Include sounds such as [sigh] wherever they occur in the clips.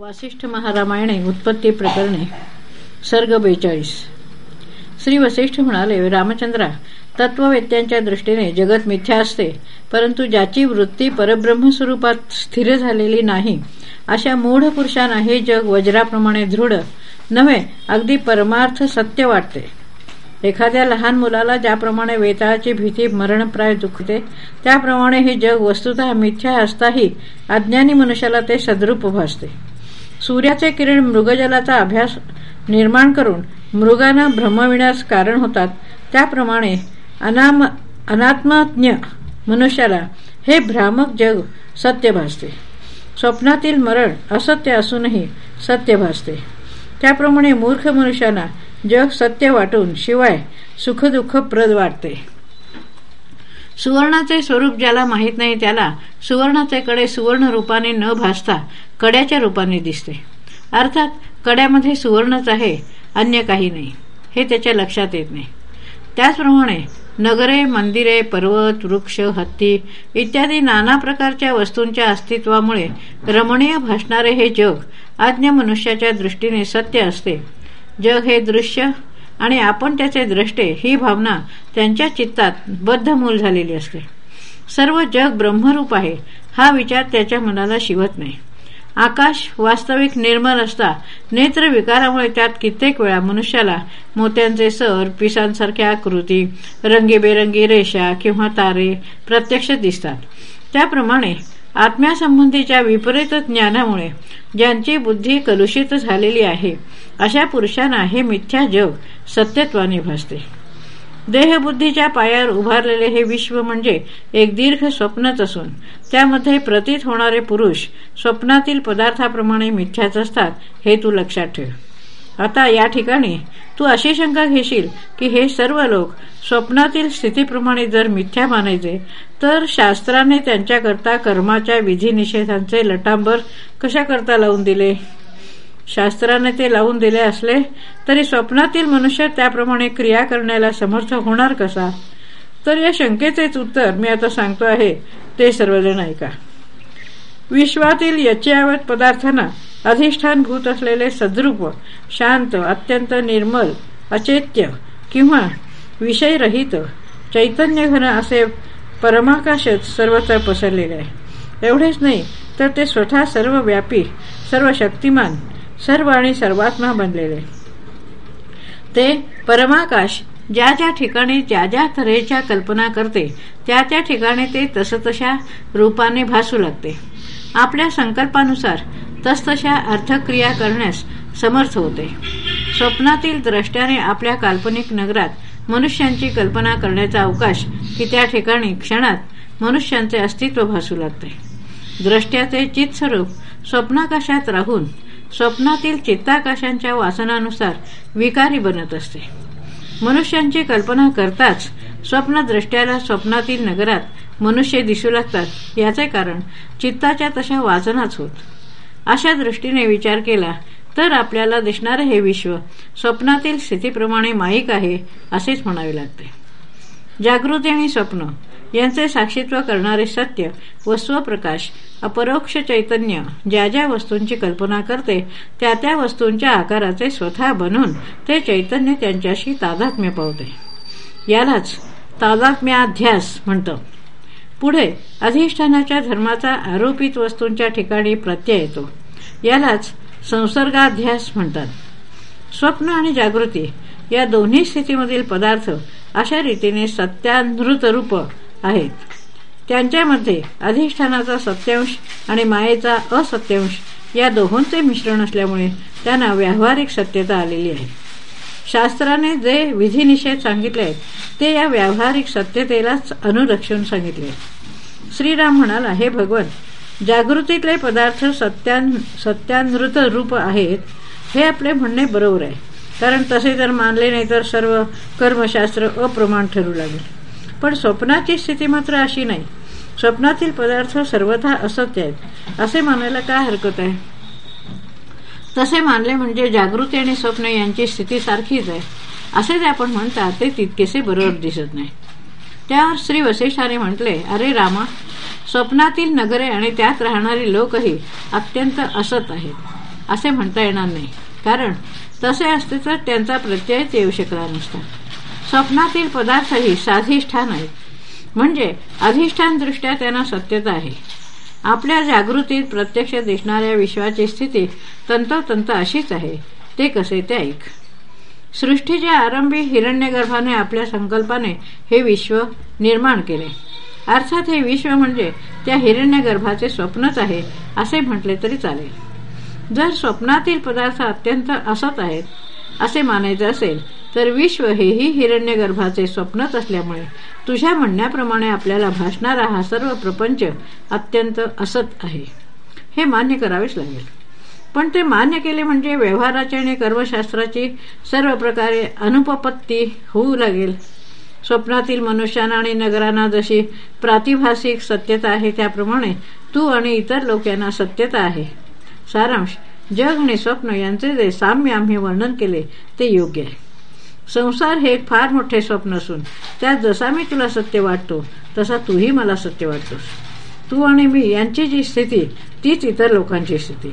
वासिष्ठ महारामायणे उत्पत्ती प्रकरणे सर्ग बेचाळीस. श्री वसिष्ठ म्हणाले रामचंद्रा तत्ववेत्यांच्या दृष्टीने जगत मिथ्या असते परंतु ज्याची वृत्ती परब्रह्म स्वरूपात स्थिर झालेली नाही अशा मूढ पुरुषांना हे जग वज्राप्रमाणे दृढ नव्हे अगदी परमार्थ सत्य वाटते. एखाद्या लहान मुलाला ज्याप्रमाणे वेताळाची भीती मरणप्राय दुखते त्याप्रमाणे हे जग वस्तुत मिथ्या असताही अज्ञानी मनुष्याला ते सद्रूप भासते. सूर्याचे किरण मृगजलाचा अभ्यास निर्माण करून मृगांना भ्रमविण्यास कारण होतात. त्याप्रमाणे अनाम अनात्मज्ञ मनुष्याला हे भ्रामक जग सत्य भासते. स्वप्नातील मरण असत्य असूनही सत्य भासते. त्याप्रमाणे मूर्ख मनुष्याला जग सत्य वाटून शिवाय सुखदुःख प्रद वाटते. सुवर्णाचे स्वरूप ज्याला माहीत नाही त्याला सुवर्णाचे कडे सुवर्ण रूपाने न भासता कड्याच्या रूपाने दिसते. अर्थात कड्यामध्ये सुवर्णच आहे अन्य काही नाही. हे त्याच्या लक्षात येत नाही. त्याचप्रमाणे नगरे मंदिरे पर्वत वृक्ष हत्ती इत्यादी नाना प्रकारच्या वस्तूंच्या अस्तित्वामुळे रमणीय भासणारे हे जग आज्ञ मनुष्याच्या दृष्टीने सत्य असते. जग हे दृश्य आणि आपण त्याचे द्रष्टे ही भावना त्यांच्या चित्तात बद्धमूल झालेली असते. सर्व जग ब्रह्मरूप आहे हा विचार त्याच्या मनाला शिवत नाही. आकाश वास्तविक निर्मल असता नेत्र विकारामुळे त्यात कित्येक वेळा मनुष्याला मोत्यांचे सर पिसांसारख्या आकृती रंगीबेरंगी रेषा किंवा तारे प्रत्यक्ष दिसतात. त्याप्रमाणे आत्म्यासंबंधीच्या विपरीत ज्ञानामुळे ज्यांची बुद्धी कलुषित झालेली आहे अशा पुरुषांना हे मिथ्या जग सत्यत्वाने भासते. देहबुद्धीच्या पायावर उभारलेले हे विश्व म्हणजे एक दीर्घ स्वप्नच असून त्यामध्ये प्रतीत होणारे पुरुष स्वप्नातील पदार्थाप्रमाणे मिथ्याच असतात हे तू लक्षात ठेव. आता या ठिकाणी तू अशी शंका घेशील की हे सर्व लोक स्वप्नातील स्थितीप्रमाणे जर मिथ्या मानायचे तर शास्त्राने त्यांच्याकरता कर्माच्या विधिनिषेधांचे लटांबर कशा करता लावून दिले? शास्त्राने ते लावून दिले असले तरी स्वप्नातील मनुष्य त्याप्रमाणे क्रिया करण्याला समर्थ होणार कसा? तर या शंकेचेच उत्तर मी आता सांगतो आहे ते सर्वजण ऐका. विश्वातील यच्यावत पदार्थांना अधिष्ठानभूत असलेले सद्रूप शांत अत्यंत निर्मल अचेत्य किंवा विषयरहित चैतन्य घन असे परमाकाशच सर्वत्र पसरलेले आहे. एवढेच नाही तर ते स्वतः सर्व व्यापी सर्व शक्तिमान सर्व आणि सर्वात्मा बनलेले. ते परमाकाश ज्या ज्या ठिकाणी ज्या ज्या तऱ्हेच्या कल्पना करते त्या त्या ठिकाणी ते तसतशा रूपाने भासू लागते. आपल्या संकल्पानुसार तसतशा अर्थक्रिया करण्यास समर्थ होते. स्वप्नातील द्रष्ट्याने आपल्या काल्पनिक नगरात मनुष्यांची कल्पना करण्याचा अवकाश की त्या ठिकाणी क्षणात मनुष्यांचे अस्तित्व भासू लागते. द्रष्ट्याचे चित्स्वरूप स्वप्नाकाशात राहून स्वप्नातील चित्ताकाशांच्या वासनानुसार विकारी बनत असते. मनुष्यांची कल्पना करताच स्वप्नद्रष्ट्याला स्वप्नातील नगरात मनुष्य दिसू लागतात याचे कारण चित्ताच्या तशा वाचनाच होत. अशा दृष्टीने विचार केला तर आपल्याला दिसणारे हे विश्व स्वप्नातील स्थितीप्रमाणे माईक आहे असेच म्हणावे लागते. जागृती आणि स्वप्न यांचे साक्षीत्व करणारे सत्य व स्वप्रकाश अपरोक्ष चैतन्य ज्या ज्या वस्तूंची कल्पना करते त्या त्या वस्तूंच्या आकाराचे स्वतः बनून ते चैतन्य त्यांच्याशी तादात्म्य पावते. यालाच तादात्म्याध्यास म्हणतो. पुढे अधिष्ठानाच्या धर्माचा आरोपित वस्तूंच्या ठिकाणी प्रत्यय येतो. यालाच संसर्गाध्यास म्हणतात. स्वप्न आणि जागृती या दोन्ही स्थितीमधील पदार्थ अशा रीतीने सत्यानृत रूप आहेत. त्यांच्यामध्ये अधिष्ठानाचा सत्यांश आणि मायेचा असत्यांश या दोहोंचे मिश्रण असल्यामुळे त्यांना व्यावहारिक सत्यता आलेली आहे. शास्त्राने जे विधिनिषेध सांगितले आहेत ते या व्यावहारिक सत्यतेलाच अनुरक्षण सांगितले श्रीराम म्हणाला हे भगवान जागृतीतले पदार्थ सत्यान सत्यानृत रूप आहेत हे आपले म्हणणे बरोबर आहे. कारण तसे जर मानले नाही तर सर्व कर्मशास्त्र अप्रमाण ठरू लागेल. पण स्वप्नाची स्थिती मात्र अशी नाही. स्वप्नातील पदार्थ सर्वथा असत्य आहेत. असे मानायला काय हरकत आहे? तसे मानले म्हणजे जागृती आणि स्वप्न यांची स्थिती सारखीच आहे. असे जे आपण म्हणता ते तितकेसे बरोबर दिसत नाही. त्यावर श्री वशिष्ठाने म्हटले अरे रामा स्वप्नातील नगरे आणि त्यात राहणारी लोकही अत्यंत असत आहेत. असे म्हणता येणार नाही. कारण तसे असते तर त्यांचा प्रत्ययच येऊ शकला नसता. स्वप्नातील पदार्थही साधिष्ठान आहेत. म्हणजे अधिष्ठानदृष्ट्या त्यांना सत्यता आहे. आपल्या जागृतीत प्रत्यक्ष दिसणाऱ्या विश्वाची स्थिती तंतोतंत अशीच आहे. ते कसे? ते ऐक. सृष्टीच्या आरंभी हिरण्यगर्भाने आपल्या संकल्पाने हे विश्व निर्माण केले. अर्थात हे विश्व म्हणजे त्या हिरण्यगर्भाचे स्वप्नच आहे असे म्हटले तरी चालेल. जर स्वप्नातील पदार्थ अत्यंत असत आहेत असे मानायचे असेल तर विश्व हेही हिरण्यगर्भाचे स्वप्नच असल्यामुळे तुझ्या म्हणण्याप्रमाणे आपल्याला भासणारा हा सर्व प्रपंच अत्यंत असत आहे. हे मान्य करावेच लागेल. पण ते मान्य केले म्हणजे व्यवहाराची आणि कर्मशास्त्राची सर्व प्रकारे अनुपपत्ती होऊ लागेल. स्वप्नातील मनुष्यांना आणि नगरांना जशी प्रातिभासिक सत्यता आहे त्याप्रमाणे तू आणि इतर लोकांना सत्यता आहे. सारांश. जग आणि स्वप्न यांचे जे साम्य आम्ही वर्णन केले ते योग्य आहे. संसार हे एक फार मोठे स्वप्न असून त्यात जसा मी तुला सत्य वाटतो तसा तूही मला सत्य वाटतोस. तू आणि मी यांची जी स्थिती तीच इतर लोकांची स्थिती.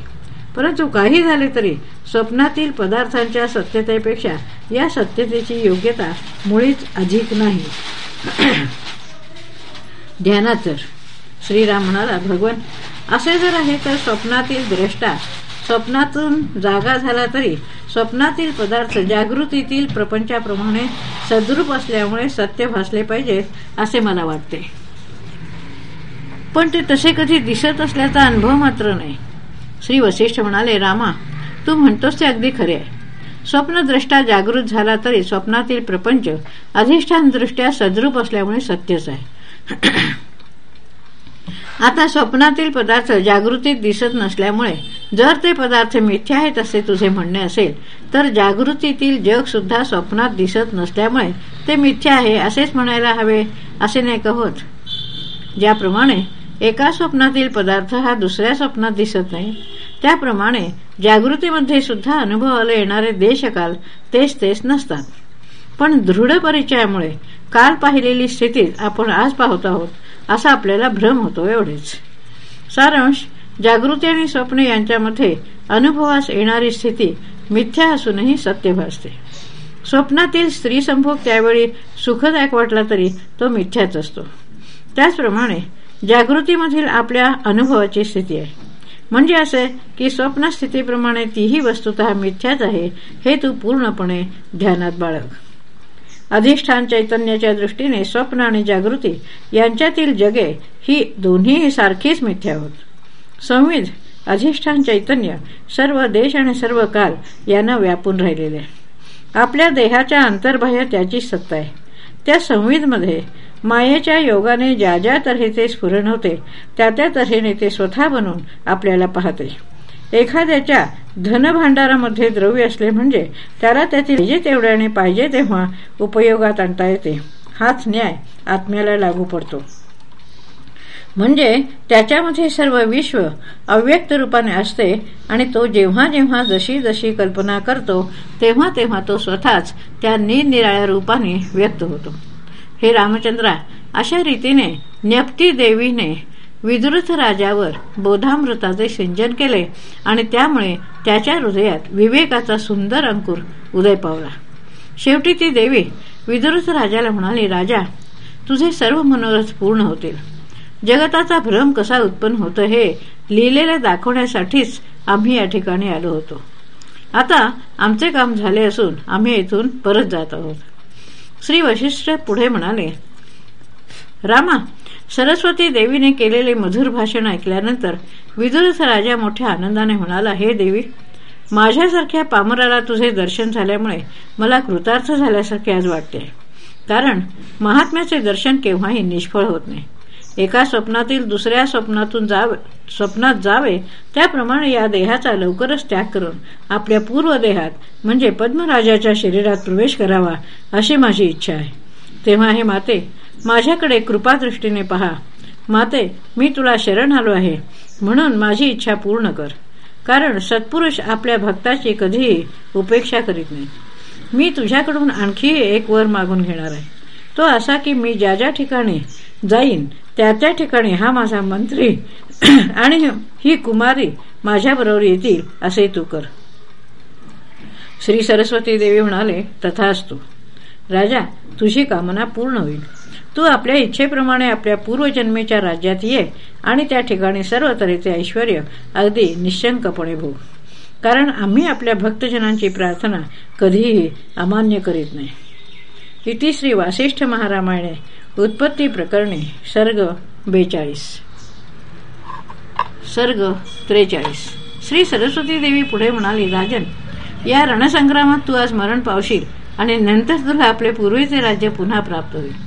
परंतु काही झाले तरी स्वप्नातील पदार्थांच्या सत्यतेपेक्षा या सत्यतेची योग्यता मुळीच अधिक नाही. [clears throat] ध्यानात तर श्रीराम म्हणाला भगवान असे जर आहे तर स्वप्नातील द्रष्टा स्वप्नातून जागा झाला तरी स्वप्नातील पदार्थ जागृतीतील प्रपंचाप्रमाणे सद्रूप असल्यामुळे सत्य भासले पाहिजेत असे मला वाटते. पण ते तसे कधी दिसत असल्याचा अनुभव मात्र नाही. श्री वशिष्ठ म्हणाले रामा तू म्हणतोस ते अगदी खरे आहे. स्वप्नद्रष्टा जागृत झाला तरी स्वप्नातील प्रपंच अधिष्ठानदृष्ट्या सद्रूप असल्यामुळे सत्यच आहे. [clears throat] आता स्वप्नातील पदार्थ जागृतीत दिसत नसल्यामुळे जर ते पदार्थ मिथ्या आहेत असे तुझे म्हणणे असेल तर जागृतीतील जग सुद्धा स्वप्नात दिसत नसल्यामुळे ते मिथ्या आहे असेच म्हणायला हवे असे नाही कहोत ज्याप्रमाणे एका स्वप्नातील पदार्थ हा दुसऱ्या स्वप्नात दिसत नाही त्याप्रमाणे जागृतीमध्ये सुद्धा अनुभवाला येणारे देशकाल तेच तेच नसतात. पण दृढ परिचयामुळे काल पाहिलेली स्थितीत आपण आज पाहत आहोत असा आपल्याला भ्रम होतो एवढेच. सारांश जागृती आणि स्वप्न यांच्यामध्ये अनुभवास येणारी स्थिती मिथ्या असूनही सत्य भासते. स्वप्नातील स्त्री संभोग त्यावेळी सुखदायक वाटला तरी तो मिथ्याच असतो. त्याचप्रमाणे जागृतीमधील आपल्या अनुभवाची स्थिती आहे. म्हणजे असे की स्वप्नस्थितीप्रमाणे तीही वस्तुत मिथ्याच आहे हे तू पूर्णपणे ध्यानात बाळग. अधिष्ठान चैतन्याच्या दृष्टीने स्वप्न आणि जागृती यांच्यातील जगे ही दोन्ही सारखीच मिथ्या होत. संविध अधिष्ठान चैतन्य सर्व देश आणि सर्व काल यांना व्यापून राहिलेले. आपल्या देहाच्या अंतर्बाह्य त्याची सत्ता आहे. त्या संविधमध्ये मायेच्या योगाने ज्या ज्या तऱ्हेचे स्फुरण होते त्या त्या तऱ्हेने ते स्वतः बनून आपल्याला पाहते. एखाद्याच्या धनभांडारामध्ये द्रव्य असले म्हणजे त्याला त्याची पाहिजे तेवढ्याने पाहिजे तेव्हा उपयोगात आणता येते. हाच न्याय आत्म्याला लागू पडतो. म्हणजे त्याच्यामध्ये सर्व विश्व अव्यक्त रूपाने असते आणि तो जेव्हा जेव्हा जशी जशी कल्पना करतो तेव्हा तेव्हा तो स्वतःच त्या निरनिराळ्या रूपाने व्यक्त होतो. हे रामचंद्रा अशा रीतीने न्यप्ती देवीने विदुरथ राजावर बोधामृताचे सिंचन केले आणि त्यामुळे त्याच्या हृदयात विवेकाचा सुंदर अंकुर उदय पावला. शेवटी ती देवी विदुरथ राजाला म्हणाली राजा तुझे सर्व मनोरथ पूर्ण होतील. जगताचा भ्रम कसा उत्पन्न होतो हे लिहिलेलं दाखवण्यासाठीच आम्ही या ठिकाणी आलो होतो. आता आमचे काम झाले असून आम्ही येथून परत जात आहोत. श्री वशिष्ठ पुढे म्हणाले रामा सरस्वती देवीने केलेले मधुर भाषण ऐकल्यानंतर विदुरथ राजा मोठ्या आनंदाने म्हणाला हे देवी माझ्यासारख्या पामराला तुझे दर्शन झाल्यामुळे मला कृतार्थ झाल्यासारखे आज वाटते. कारण महात्म्याचे दर्शन केव्हाही निष्फळ होत नाही. एका स्वप्नातील दुसऱ्या स्वप्नातून जावे स्वप्नात जावे त्याप्रमाणे या देहाचा लवकरच त्याग करून आपल्या पूर्व देहात म्हणजे पद्मराजाच्या शरीरात प्रवेश करावा अशी माझी इच्छा आहे. तेव्हा हे माते माझ्याकडे कृपादृष्टीने पहा. माते मी तुला शरण आलो आहे. म्हणून माझी इच्छा पूर्ण कर. कारण सत्पुरुष आपल्या भक्ताची कधीही उपेक्षा करीत नाही. मी तुझ्याकडून आणखी एक वर मागून घेणार आहे. तो असा की मी ज्या ज्या ठिकाणी जाईन त्या त्या ठिकाणी हा माझा मंत्री [clears throat] आणि ही कुमारी माझ्याबरोबर येतील असे तू कर. श्री सरस्वती देवी म्हणाले तथाच तू राजा तुझी कामना पूर्ण होईल. तू आपल्या इच्छेप्रमाणे आपल्या पूर्वजन्मेच्या राज्यात ये आणि त्या ठिकाणी सर्व तऱ्हेचे ऐश्वर अगदी निशंकपणे भोग. कारण आम्ही आपल्या भक्तजनांची प्रार्थना कधीही अमान्य करीत नाही. इति श्री वासिष्ठ महारामायणे उत्पत्ती प्रकरणी सर्ग बेचाळीस. सर्ग त्रेचाळीस. श्री सरस्वती देवी पुढे म्हणाली राजन या रणसंग्रामात तू आज मरण पावशील आणि नंतर तुला आपले पूर्वीचे राज्य पुन्हा प्राप्त होईल.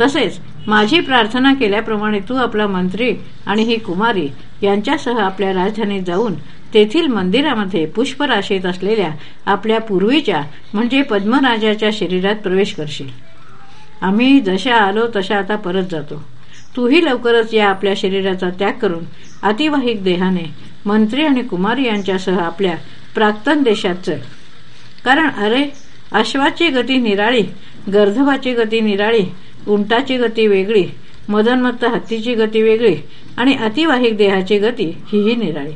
तसेच माझी प्रार्थना केल्याप्रमाणे तू आपला मंत्री आणि ही कुमारी यांच्यासह आपल्या राजधानीत जाऊन तेथील मंदिरामध्ये पुष्पराशीत असलेल्या आपल्या पूर्वीच्या म्हणजे पद्मराजाच्या शरीरात प्रवेश करशील. आम्ही जशा आलो तशा आता परत जातो. तूही लवकरच या आपल्या शरीराचा त्याग करून अतिवाहिक देहाने मंत्री आणि कुमारी यांच्यासह आपल्या प्राक्तन देशात चल. कारण अरे अश्वाची गती निराळी गर्धवाची गती निराळी उंटाची गती वेगळी मदनमत्त हत्तीची गती वेगळी आणि अतिवाहिक देहाची गती हीही निराळी.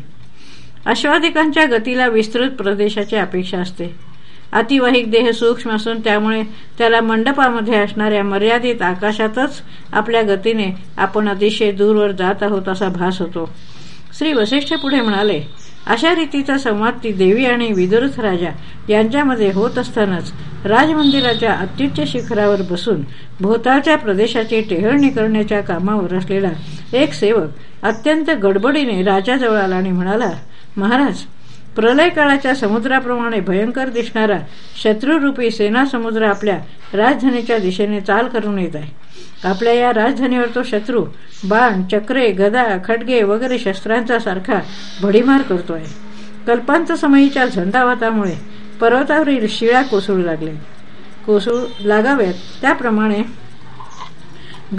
अश्वाधिकांच्या गतीला विस्तृत प्रदेशाची अपेक्षा असते. अतिवाहिक देह सूक्ष्म असून त्यामुळे त्याला मंडपामध्ये असणाऱ्या मर्यादित आकाशातच आपल्या गतीने आपण अतिशय दूरवर जात आहोत असा भास होतो. श्री वसिष्ठ पुढे म्हणाले अशा रीतीचा संवाद ती देवी आणि विदुरथ राजा यांच्यामध्ये होत असतानाच राजमंदिराच्या अत्युच्च शिखरावर बसून भोवताळच्या प्रदेशाची टेहळणी करण्याच्या कामावर असलेला एक सेवक अत्यंत गडबडीने राजाजवळ आला आणि म्हणाला महाराज प्रलय काळाच्या समुद्राप्रमाणे भयंकर दिसणारा शत्रुरूपी सेना समुद्र आपल्या राजधानीच्या दिशेने चाल करून येत आहे. आपल्या या राजधानीवर तो शत्रू बाण चक्रे गदा खडगे वगैरे शस्त्रांचा सारखा भडीमार करतोय. कल्पांत समयीच्या झंडावातामुळे पर्वतावरील शिळा कोसळू लागले. कोसळू लागाव्यात. त्याप्रमाणे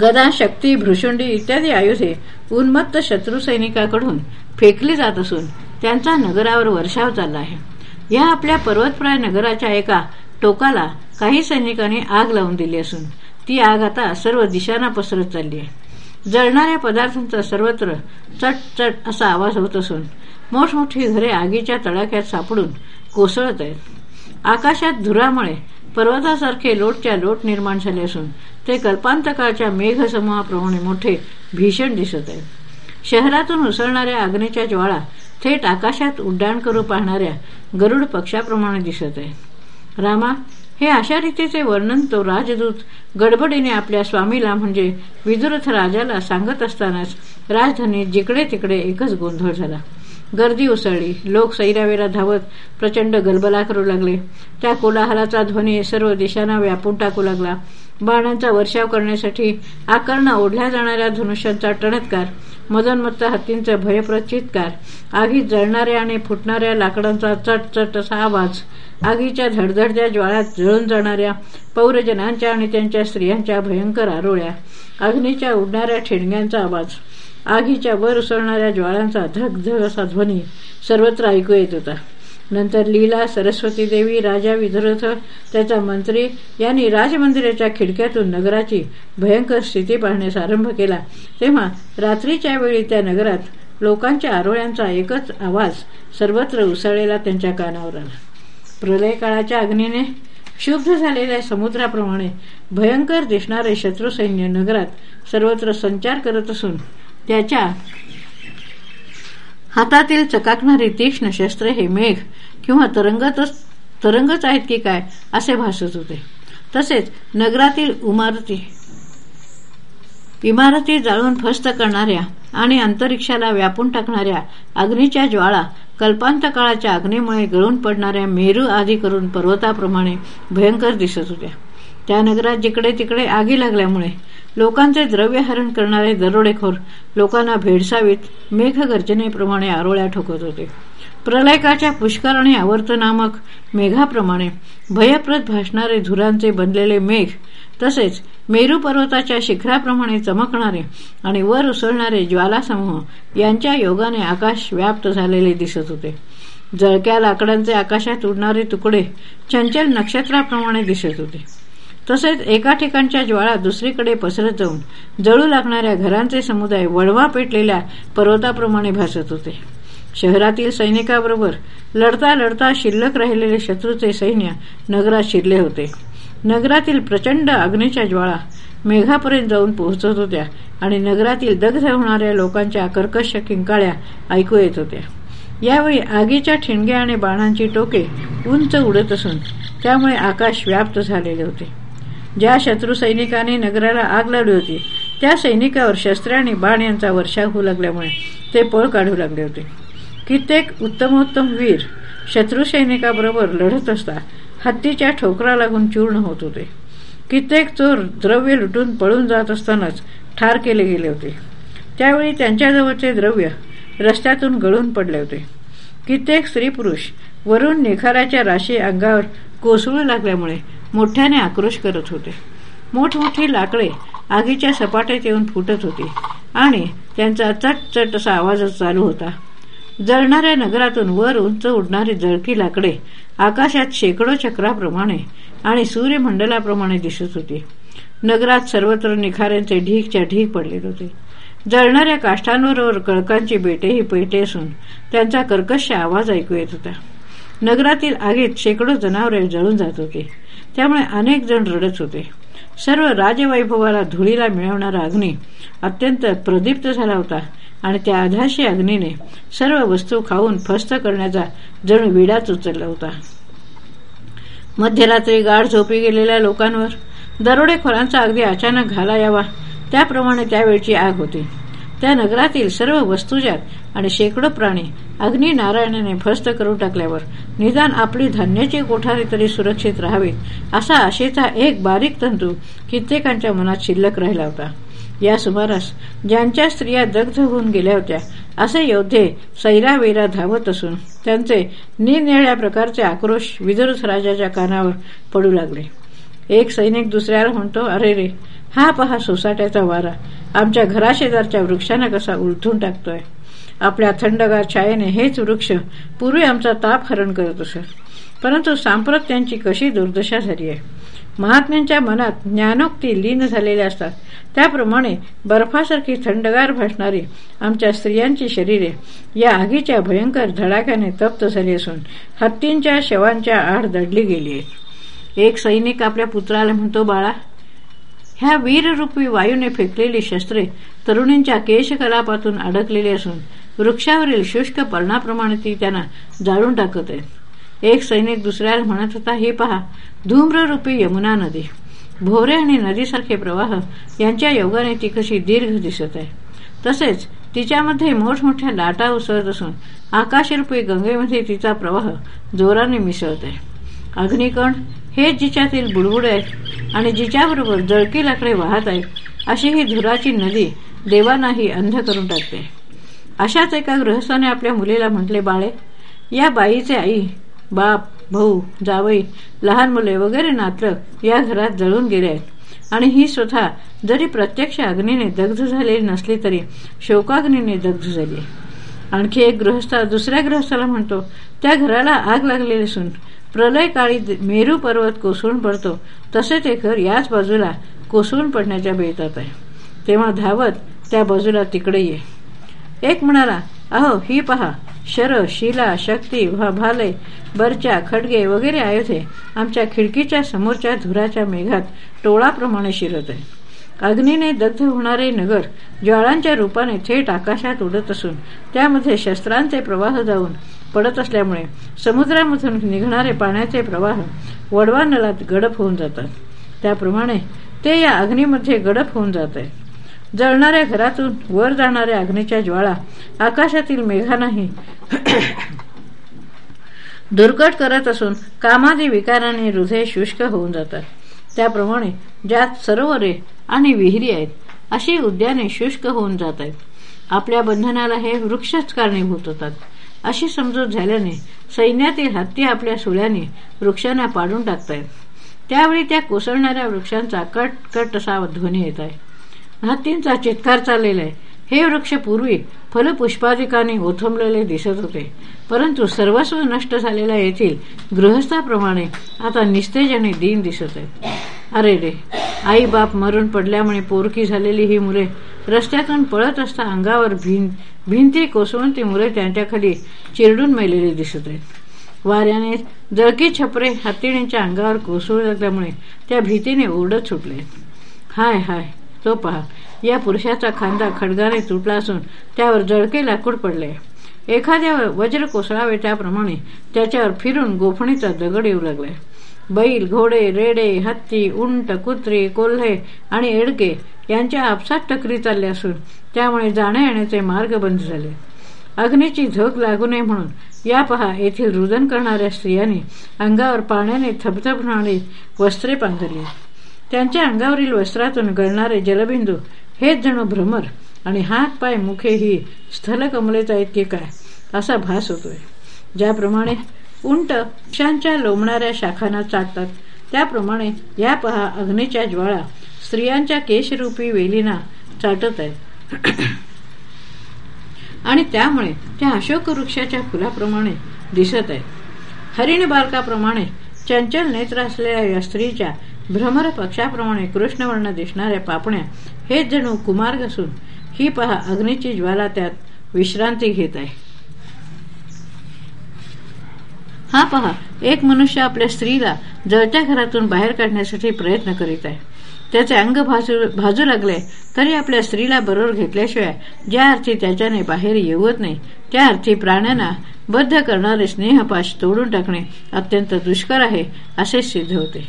गदा शक्ती भ्रुशुंडी इत्यादी आयुधे उन्मत्त शत्रू सैनिकाकडून फेकली जात असून त्यांचा नगरावर वर्षाव चालला आहे. या आपल्या पर्वतप्राय नगराच्या एका टोकाला काही सैनिकांनी आग लावून दिली असून ती आग आता सर्व दिशांना पसरत चालली आहे. जळणाऱ्या पदार्थांचा सर्वत्र चट चट असा आवाज होत असून मोठमोठी घरे आगीच्या तडाख्यात सापडून कोसळत आहेत. आकाशात धुरामुळे पर्वतासारखे लोटच्या लोट निर्माण झाले असून ते कल्पांतकाळच्या मेघसमूहाप्रमाणे मोठे भीषण दिसत आहे शहरातून उसळणाऱ्या अग्नीच्या ज्वाळा थेट आकाशात उड्डाण करू पाहणाऱ्या गरुड पक्षाप्रमाणे दिसत आहे. रामा हे अशा रीतीचे वर्णन तो राजदूत गडबडीने आपल्या स्वामीला म्हणजे विदुरथ राजाला सांगत असतानाच राजधानीत जिकडे तिकडे एकच गोंधळ झाला. गर्दी उसळली. लोक सैरावेरा धावत प्रचंड गलबला करू लागले. त्या कोलाहलाचा ध्वनी सर्व दिशांना व्यापून टाकू लागला. बाणांचा वर्षाव करण्यासाठी आकर्ण ओढल्या जाणाऱ्या धनुष्यांचा टणत्कार मदनमत्त हत्तींचे भयप्रद चित्कार. आगीत जळणाऱ्या आणि फुटणाऱ्या लाकडांचा चट असा आवाज. आगीच्या धडधडत्या ज्वाळ्यात जळून जाणाऱ्या पौरजनांच्या आणि त्यांच्या स्त्रियांच्या भयंकर आरोळ्या. अग्नीच्या उडणाऱ्या ठेणग्यांचा आवाज. आगीच्या वर उसळणाऱ्या ज्वाळांचा धग धग असा ध्वनी सर्वत्र ऐकू येत होता. नंतर लीला सरस्वती देवी राजा विदुरथ त्याचा मंत्री यांनी राजमंदिराच्या खिडक्यातून नगराची भयंकर स्थिती पाहण्यास आरंभ केला. तेव्हा रात्रीच्या वेळी त्या नगरात लोकांच्या आरोळ्यांचा एकच आवाज सर्वत्र उसळलेला त्यांच्या कानावर आला. प्रलय काळाच्या अग्नीने क्षुब्ध झालेल्या समुद्राप्रमाणे भयंकर दिसणारे शत्रुसैन्य नगरात सर्वत्र संचार करत असून त्याच्या हातातील चकाकणारी तीक्ष्ण शस्त्रे हे मेघ किंवा तरंगतच तरंगच आहेत की काय असे भासत होते. तसेच नगरातील इमारती इमारती जाळून फस्त करणाऱ्या आणि अंतरिक्षाला व्यापून टाकणाऱ्या अग्नीच्या ज्वाळा कल्पांत काळाच्या अग्नीमुळे गळून पडणाऱ्या मेरू आदी करून पर्वताप्रमाणे भयंकर दिसत होत्या. त्या नगरात जिकडे तिकडे आगी लागल्यामुळे लोकांचे द्रव्यहरण करणारे दरोडेखोर लोकांना भेडसावीत मेघगर्जनेप्रमाणे आरोळ्या ठोकत होते. प्रलयकाच्या पुष्कर आणि आवर्तनामक मेघाप्रमाणे भयप्रद भासणारे धुरांचे बनलेले मेघ तसेच मेरू पर्वताच्या शिखराप्रमाणे चमकणारे आणि वर उसळणारे ज्वालासमूह यांच्या योगाने आकाश व्याप्त झालेले दिसत होते. जळक्या लाकडांचे आकाशात उडणारे तुकडे चंचल नक्षत्राप्रमाणे दिसत होते. तसेच एका ठिकाणच्या ज्वाळा दुसरीकडे पसरत जाऊन जळू लागणाऱ्या घरांचे समुदाय वळवा पेटलेल्या पर्वताप्रमाणे भासत होते. शहरातील सैनिकाबरोबर लढता लढता शिल्लक राहिलेले शत्रूचे सैन्य नगरात शिरले होते. नगरातील प्रचंड अग्नीच्या ज्वाळा मेघापर्यंत जाऊन पोहोचत होत्या आणि नगरातील दग्ध होणाऱ्या लोकांच्या कर्कश किंकाळ्या ऐकू येत होत्या. यावेळी आगीच्या ठिणग्या आणि बाणांची टोके उंच उडत असून त्यामुळे आकाश व्याप्त झालेले होते. ज्या शत्रू सैनिकांनी नगराला आग लावली होती त्या सैनिकावर शस्त्र आणि बाण यांचा वर्षा होऊ लागल्यामुळे ते पळ काढू लागले होते. कित्येक उत्तमोत्तम वीर शत्रू सैनिकाबरोबर लढत असता हत्तीच्या ठोकरा लागून चूर्ण होत होते. कित्येक चोर द्रव्य लुटून पळून जात असतानाच ठार केले गेले होते. त्यावेळी त्यांच्याजवळचे द्रव्य रस्त्यातून गळून पडले होते. कित्येक स्त्री पुरुष वरून निखाराच्या राशी अंगावर कोसळू लागल्यामुळे मोठ्याने आक्रोश करत होते. मोठमोठी लाकडे आगीच्या सपाट्यात येऊन फुटत होती आणि त्यांचा चटचट असा आवाजच चालू होता. जळणाऱ्या नगरातून वर उंच उडणारी जळकी लाकडे आकाशात शेकडो चक्राप्रमाणे आणि सूर्यमंडलाप्रमाणे दिसत होती. नगरात सर्वत्र निखाऱ्यांचे ढीकच्या ढीक पडलेले होते. जळणाऱ्या काष्ठांबरोबर कळकांची बेटेही पेटे असून त्यांचा कर्कश आवाज ऐकू येत होता. नगरातील आगीत शेकडो जनावरे जळून जात होती. त्यामुळे अनेक जण रडत होते. सर्व राजवैभवाला धुळीला मिळवणारा अग्नी अत्यंत प्रदीप्त झाला होता आणि त्या आधाशी अग्नीने सर्व वस्तू खाऊन फस्त करण्याचा जणू विडाच उचलला होता. मध्यरात्री गाढ झोपी गेलेल्या लोकांवर दरोडेखोरांचा अगदी अचानक घाला यावा त्याप्रमाणे त्यावेळची आग होती. त्या नगरातील सर्व वस्तुजात आणि शेकडो प्राणी अग्नी नारायणाने फस्त करून टाकल्यावर निदान आपली धान्याची कोठारी तरी सुरक्षित राहावीत असा आशेचा एक बारीक तंतू कित्येकांच्या मनात शिल्लक राहिला होता. या सुमारास ज्यांच्या स्त्रिया दग्ध होऊन गेल्या होत्या असे योद्धे सैरावेरा धावत असून त्यांचे निरनिळ्या प्रकारचे आक्रोश विदुरथ राजाच्या कानावर पडू लागले. एक सैनिक दुसऱ्याला म्हणतो अरे रे हा पहा सोसाट्याचा वारा. आमच्या घराशेजारच्या वृक्षांना कसा उलथून टाकतोय. आपल्या थंडगार छायेने हेच वृक्ष पूर्वी आमचा ताप हरण करत असत परंतु सांप्रत त्यांची कशी दुर्दशा झाली आहे. महात्म्यांच्या मनात ज्ञानोक्ती लीन झालेल्या असतात. त्याप्रमाणे बर्फासारखी थंडगार भासणारी आमच्या स्त्रियांची शरीरे या आगीच्या भयंकर धडाक्याने तप्त झाली असून हत्तींच्या शवांच्या आड दडली गेली आहे. एक सैनिक आपल्या पुत्राला म्हणतो बाळा ह्या वीररूपी वायूने फेकलेली शस्त्रे तरुणींच्या केशकलापातून अडकलेली असून वृक्षावरील शुष्क पर्णाप्रमाणे ती त्यांना जाळून टाकत आहेत एक सैनिक दुसऱ्याला म्हणत होता हे पहा धूम्ररूपी यमुना नदी. भोरे आणि नदीसारखे प्रवाह यांच्या योगाने ती कशी दीर्घ दिसत आहे. तसेच तिच्यामध्ये मोठमोठ्या लाटा उसळत असून आकाशरूपी गंगेमध्ये तिचा प्रवाह जोराने मिसळत आहे. अग्निकण हे जिच्यातील बुडबुड आहेत आणि जिच्याबरोबर जळकी लाकडे वाहत आहेत अशी ही धुराची नदी देवांनाही अंध करून टाकते. अशाच एका गृहस्थाने आपल्या मुलीला म्हटले बाळे या बाईचे आई बाप भाऊ जावई लहान मुले वगैरे नातलग या घरात जळून गेले आहेत. आणि ही स्वतः जरी प्रत्यक्ष अग्नीने दग्ध झालेली नसली तरी शोकाग्नीने दग्ध झाली आणखी एक गृहस्थ दुसऱ्या गृहस्थाला म्हणतो त्या घराला आग लागलेली असून प्रलय काळी मेरू पर्वत कोसळून पडतो. तसे ते घर याच बाजूला कोसळून पडण्याच्या बेतात आहे. तेव्हा धावत त्या बाजूला तिकडे ये. एक म्हणाला अहो ही पहा. शर शिला शक्ती भाले बरच्या खडगे वगैरे आयुधे आमच्या खिडकीच्या समोरच्या धुराच्या मेघात टोळाप्रमाणे शिरत आहे. अग्नीने दग्ध होणारे नगर ज्वाळांच्या रूपाने थेट आकाशात उडत असून त्यामध्ये शस्त्रांचे प्रवाह जाऊन पडत असल्यामुळे समुद्रामधून निघणारे पाण्याचे प्रवाह वडवा नळात गडप होऊन जातात. त्याप्रमाणे ते या अग्नीमध्ये गडप होऊन जात. आहे जळणाऱ्या घरातून वर जाणाऱ्या अग्नीच्या ज्वाळा आकाशातील मेघांनाही दुर्कट करत असून कामादी विकाराने हृदय शुष्क होऊन जातात. त्याप्रमाणे ज्यात सरोवरे आणि विहिरी आहेत अशी उद्याने शुष्क होऊन जात आहेत. आपल्या बंधनाला हे वृक्षच कारणीभूत होतात. अशी समजूत झाल्याने सैन्यातील हत्ती आपल्या सुळ्याने वृक्षांना पाडून टाकतायत. त्यावेळी त्या कोसळणाऱ्या वृक्षांचा कट कट असा ध्वनी येत आहे हत्तींचा चित्कार चाललेला आहे. हे वृक्ष पूर्वी फलपुष्पादिकाने ओथंबलेले दिसत होते. परंतु सर्वस्व नष्ट झालेल्या येथील गृहस्थाप्रमाणे आता निस्तेज आणि दीन दिसत आहे अरे रे आई बाप मरून पडल्यामुळे पोरकी झालेली ही मुले रस्त्यातून पळत असता अंगावर भिन भिंती कोसळून ती मुले त्यांच्याखाली चिरडून मेलेली दिसत आहेत. वाऱ्याने जळकी छपरे हत्तीणींच्या अंगावर कोसळू लागल्यामुळे त्या भीतीने ओरडत सुटले हाय हाय तो पहा या पुरुषाचा खांदा खडगाने तुटला असून त्यावर जळके लाकूड पडले एखाद्यावर वज्र कोसळावे त्याप्रमाणे त्याच्यावर फिरून गोफणीचा दगड येऊ लागलाय. बैल घोडे रेडे हत्ती उंट कुत्री कोल्हे आणि एडके यांच्या आपसात टकरी चालले असून त्यामुळे जाण्या येण्याचे मार्ग बंद झाले. अग्नीची झोक लागू नये म्हणून या पहा येथील रुदन करणाऱ्या स्त्रियांनी अंगावर पाण्याने थपथपणारी वस्त्रे पांघरली. त्यांच्या अंगावरील वस्त्रातून गळणारे जलबिंदू हेच जणू भ्रमर आणि हात पाय मुखे ही स्थलकमलेचा आहेत की काय असा भास होतोय. ज्याप्रमाणे उंट वृक्षांच्या लोंबणाऱ्या शाखांना चाटतात. त्याप्रमाणे या पहा अग्नीच्या ज्वाळा स्त्रियांच्या केशरूपी वेलीना चाटत आहेत. आणि त्यामुळे त्या अशोक वृक्षाच्या फुलाप्रमाणे दिसत आहेत. हरिण बालकाप्रमाणे चंचल नेत्र असलेल्या या स्त्रीच्या भ्रमर पक्षाप्रमाणे कृष्णवर्ण दिसणाऱ्या पापण्या हे जणू कुमार्ग असून ही पहा अग्नीची ज्वाला त्यात विश्रांती घेत आहे. हा पहा एक मनुष्य आपल्या स्त्रीला जळत्या घरातून बाहेर काढण्यासाठी प्रयत्न करीत आहे. त्याचे अंग भाजू भाजू लागले तरी आपल्या स्त्रीला बरोबर घेतल्याशिवाय ज्या अर्थी त्याच्याने बाहेर येऊत नाही त्या अर्थी प्राण्यांना बद्ध करणारे स्नेहपाश तोडून टाकणे अत्यंत दुष्कर आहे असे सिद्ध होते.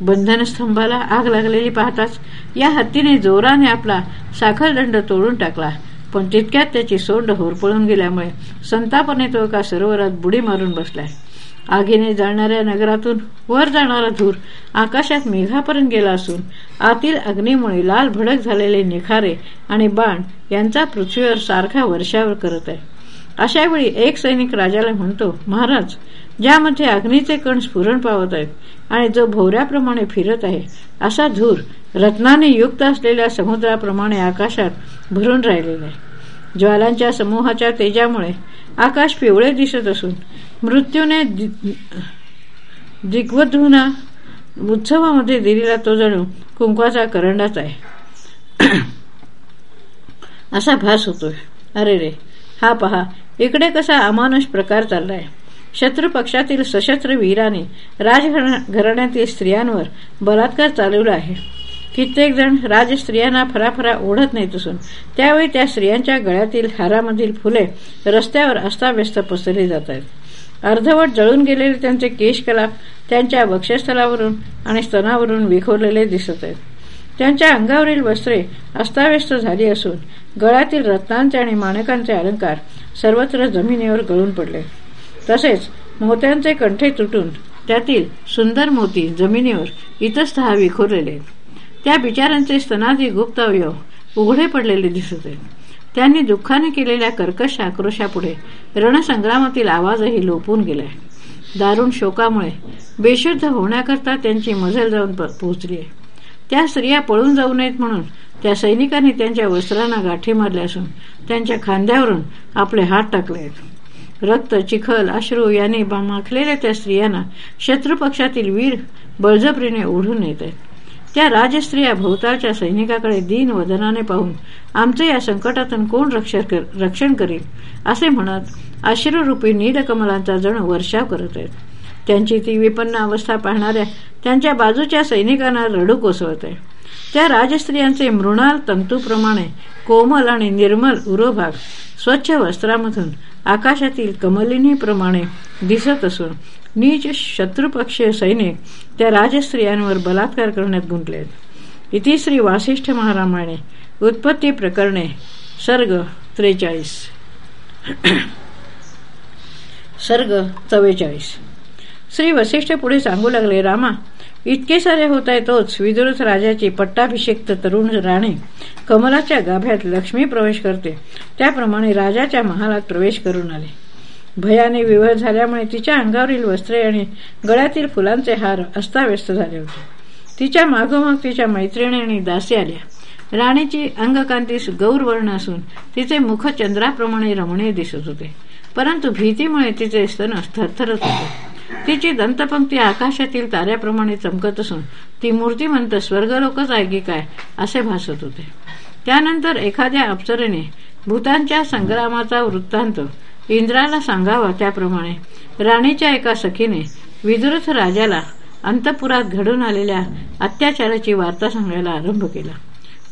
बंधनस्तंभाला आग लागलेली पाहताच या हत्तीने जोराने आपला साखरदंड तोडून टाकला पण तितक्यात त्याची सोंड होरपळून गेल्यामुळे संतापने तो एका सरोवरात बुडी मारून बसलाय. आगीने जाणाऱ्या नगरातून वर जाणारा धूर आकाशात मेघापर्यंत गेला असून आतील अग्नीमुळे लाल भडक झालेले निखारे आणि बाण यांचा पृथ्वीवर सारखा वर्षावर करत आहे. अशावेळी एक सैनिक राजाला म्हणतो महाराज ज्यामध्ये अग्नीचे कण स्फुरण पावत आहेत आणि जो भोवऱ्याप्रमाणे फिरत आहे असा धूर रत्नाने युक्त असलेल्या समुद्राप्रमाणे आकाशात भरून राहिलेला आहे. ज्वालांच्या समूहाच्या तेजामुळे आकाश पिवळे दिसत असून मृत्यूने दिग्वधूना उत्सवामध्ये दिलेला तो जणू कुंकवाचा करंडाच आहे. असा भास होतोय. अरे रे हा पहा इकडे कसा अमानुष प्रकार चाललाय. शत्रुपक्षातील सशस्त्र वीराने राजघराण्यातील स्त्रियांवर बलात्कार चालवला आहे. कित्येक जण राजस्त्रियांना फराफरा ओढत नाहीत असून त्यावेळी त्या स्त्रियांच्या गळ्यातील हारामधील फुले रस्त्यावर अस्ताव्यस्त पसरली जात आहेत. अर्धवट जळून गेलेले त्यांचे केशकलाप त्यांच्या वक्षस्थलावरून आणि स्तनावरून विखोरलेले दिसत आहेत. त्यांच्या अंगावरील वस्त्रे अस्ताव्यस्त झाली असून गळ्यातील रत्नांचे आणि माणकांचे अलंकार सर्वत्र जमिनीवर गळून पडले. तसेच मोत्यांचे कंठे तुटून त्यातील सुंदर मोती जमिनीवर इतस्तहा विखुरलेले त्या बिचारांचे स्तनादी गुप्त अवयव उघडे पडलेले दिसत आहेत. त्यांनी दुःखाने केलेल्या कर्कश आक्रोशापुढे रणसंग्रामातील आवाजही लोपून गेलाय. दारुण शोकामुळे बेशुद्ध होण्याकरता त्यांची मजल जाऊन पोहोचली आहे. त्या स्त्रिया पळून जाऊ नयेत म्हणून त्या सैनिकांनी त्यांच्या वस्त्रांना गाठी मारल्या असून त्यांच्या खांद्यावरून आपले हात टाकले आहेत. रक्त चिखल अश्रू यांनी माखलेल्या त्या स्त्रियांना शत्रुपक्षातील वीर बळजबरीने ओढून येत आहेत. त्या राजस्त्रिया भोवतालच्या सैनिकाकडे दीन वदनाने पाहून आमचे या संकटातून कोण रक्षण करील? असे म्हणत अश्रुरूपी नीलकमलांचा जण वर्षाव करत आहेत. त्यांची ती विपन्न अवस्था पाहणाऱ्या त्यांच्या बाजूच्या सैनिकांना रडू कोसळत आहे. त्या राजस्त्रियांचे मृणाल तंतूप्रमाणे कोमल आणि निर्मल उरोभाग स्वच्छ वस्त्रामधून आकाशातील कमलिनीप्रमाणे दिसत असून नीच शत्रुपक्षीय सैनिक त्या राजस्त्रियांवर बलात्कार करण्यात गुंतले. इतिश्री वासिष्ठ महारामाने उत्पत्ती प्रकरणे सर्ग त्रेचाळीस. सर्ग चव्वेचाळीस. श्री वसिष्ठ पुढे सांगू लागले रामा इतके सारे होत आहे तोच विदुरथ राजाची पट्टाभिषेक्त तरुण राणे कमलाच्या गाभ्यात लक्ष्मी प्रवेश करते. त्याप्रमाणे राजाच्या महालात प्रवेश करून आले. भयाने विवळ झाल्यामुळे तिच्या अंगावरील वस्त्रे आणि गळ्यातील फुलांचे हार अस्ताव्यस्त झाले होते. तिच्या मागोमाग तिच्या मैत्रिणी आणि दासी आल्या. राणीची अंगकांती गौरवर्ण असून तिचे मुख चंद्राप्रमाणे रमणीय दिसत होते. परंतु भीतीमुळे तिचे स्तन थरथरत होते. तिची दंतपंक्ती आकाशातील ताऱ्याप्रमाणे चमकत असून ती मूर्तिमंत स्वर्गलोकच आहे काय असे भासत होते. त्यानंतर एखाद्या अप्सरेने भूतांच्या संग्रामाचा वृत्तांत इंद्राला सांगावा त्याप्रमाणे. राणीच्या एका सखीने विदुरथ राजाला अंतपुरात घडून आलेल्या अत्याचाराची वार्ता सांगायला आरंभ केला.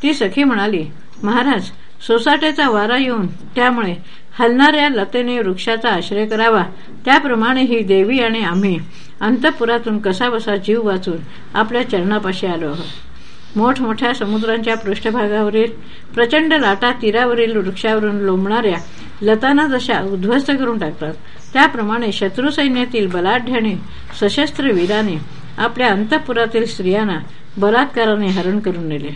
ती सखी म्हणाली महाराज सोसाट्याचा वारा येऊन त्यामुळे हलणाऱ्या लतेने वृक्षाचा आश्रय करावा. त्याप्रमाणे ही देवी आणि आम्ही अंतपुरातून कसाबसा जीव वाचून आपल्या चरणापाशी आलो आहोत. मोठमोठ्या समुद्रांच्या पृष्ठभागावरील प्रचंड लाटा तीरावरील वृक्षावरून लोंबणाऱ्या लताना जशा उद्ध्वस्त करून टाकतात त्याप्रमाणे शत्रू सैन्यातील बलाढ्याने सशस्त्र वीराने आपल्या अंतपुरातील स्त्रियांना बलात्काराने हरण करून नेले.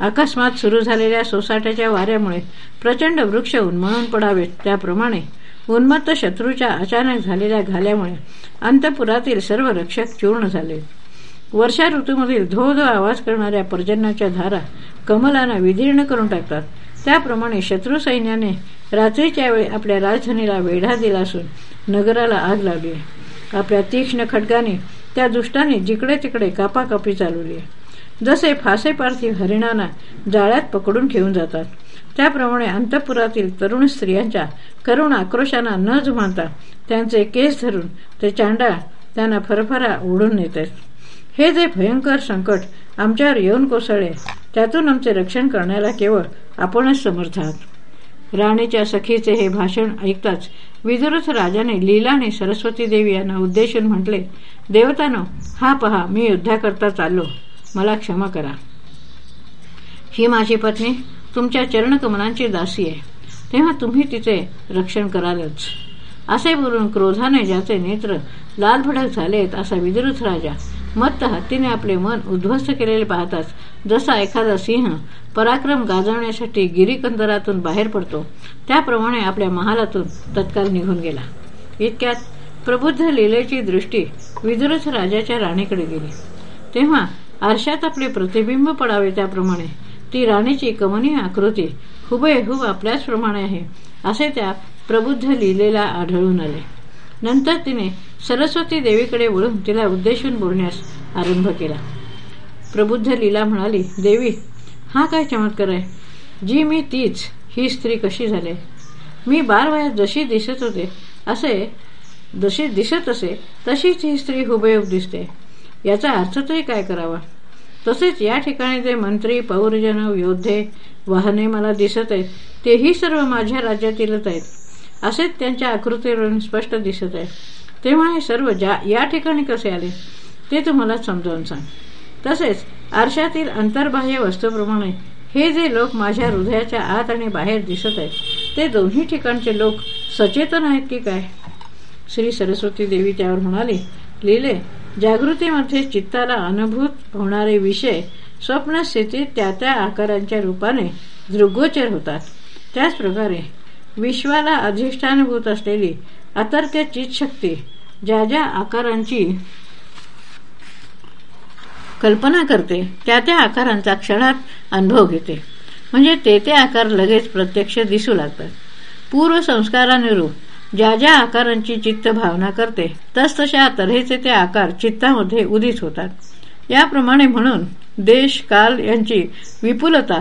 अकस्मात सुरू झालेल्या सोसाट्याच्या वाऱ्यामुळे प्रचंड वृक्ष उन्मळून पडावेत. त्याप्रमाणे उन्मत्त शत्रूच्या अचानक झालेल्या घाल्यामुळे अंतपुरातील सर्व रक्षक चूर्ण झाले. वर्षा ऋतूमधील धो धो आवाज करणाऱ्या पर्जन्याच्या धारा कमलांना विदीर्ण करून टाकतात. त्याप्रमाणे शत्रू सैन्याने रात्रीच्या वेळी आपल्या राजधानीला वेढा दिला असून नगराला आग लावली आपल्या तीक्ष्ण खडगाने त्या दुष्टाने जिकडे तिकडे कापाकापी चालवली जसे फासे पार्थिव हरिणांना जाळ्यात पकडून घेऊन जातात त्याप्रमाणे अंतपुरातील तरुण स्त्रियांच्या करुण आक्रोशांना न जुमानता त्यांचे केस धरून ते चांडा त्यांना फरफरा ओढून नेतात. हे जे भयंकर संकट आमच्यावर येऊन कोसळले त्यातून आमचे रक्षण करण्याला केवळ आपणच समर्थ आहात. राणीच्या सखीचे हे भाषण ऐकताच विदुरथ राजाने लीलाने सरस्वती देवी यांना उद्देशून म्हटले देवतानो हा पहा मी युद्धाकरता चाललो. मला क्षमा करा. ही माझी पत्नी तुमच्या चरणकमलांची दासी आहे. तेव्हा तुम्ही तिचे रक्षण करालच. असे बोलून क्रोधाने ज्याचे नेत्र लालभडक झालेत असा विदुरथ राजा मत्त हत्तीने आपले मन उद्ध्वस्त केलेले पाहताच जसा एखादा सिंह पराक्रम गाजवण्यासाठी गिरीकंदरातून बाहेर पडतो त्याप्रमाणे आपल्या महालातून तत्काल निघून गेला. इतक्यात प्रबुद्ध लिलेची दृष्टी विदुरच राजाच्या राणीकडे गेली. तेव्हा आरशात आपले प्रतिबिंब पडावे त्याप्रमाणे ती राणीची कमनीय आकृती हुबेहूब आपल्याच प्रमाणे आहे असे त्या प्रबुद्ध लिलेला आढळून आले. नंतर तिने सरस्वती देवीकडे वळून तिला उद्देशून बोलण्यास आरंभ केला. प्रबुद्ध लीला म्हणाली देवी हा काय चमत्कार आहे? जी मी तीच ही स्त्री कशी झाली? मी बार वयात जशी दिसत होते असे जशी दिसत असे तशीच ही स्त्री हुबेहूब दिसते. याचा अर्थ तरी काय करावा? तसेच या ठिकाणी जे मंत्री पौरजन योद्धे वाहने मला दिसत आहेत तेही सर्व माझ्या राज्यातीलच आहेत. असेच त्यांच्या आकृतीवरून स्पष्ट दिसत आहे. तेव्हा हे सर्व ज्या या ठिकाणी कसे आले ते तुम्हाला समजावून सांग. तसेच आरशातील अंतर्बाह्य वस्तूप्रमाणे हे जे लोक माझ्या हृदयाच्या आत आणि बाहेर दिसत आहेत ते दोन्ही ठिकाणचे लोक सचेतन आहेत की काय? श्री सरस्वती देवी त्यावर म्हणाली लिहिले जागृतीमध्ये चित्ताला अनुभूत होणारे विषय स्वप्नस्थितीत त्या त्या आकारांच्या रूपाने दृग्गोचर होतात. त्याचप्रकारे विश्वाला अधिष्ठानभूत असलेली अतर्क चितशक्ती ज्या ज्या आकारांची कल्पना करते त्या त्या आकारांचा क्षणात अनुभव घेते. म्हणजे ते ते आकार लगेच प्रत्यक्ष दिसू लागतात. पूर्वसंस्कारानुरूप ज्या ज्या आकारांची चित्त भावना करते तसतशा तऱ्हेचे ते आकार चित्तामध्ये उदित होतात. याप्रमाणे म्हणून देश काल यांची विपुलता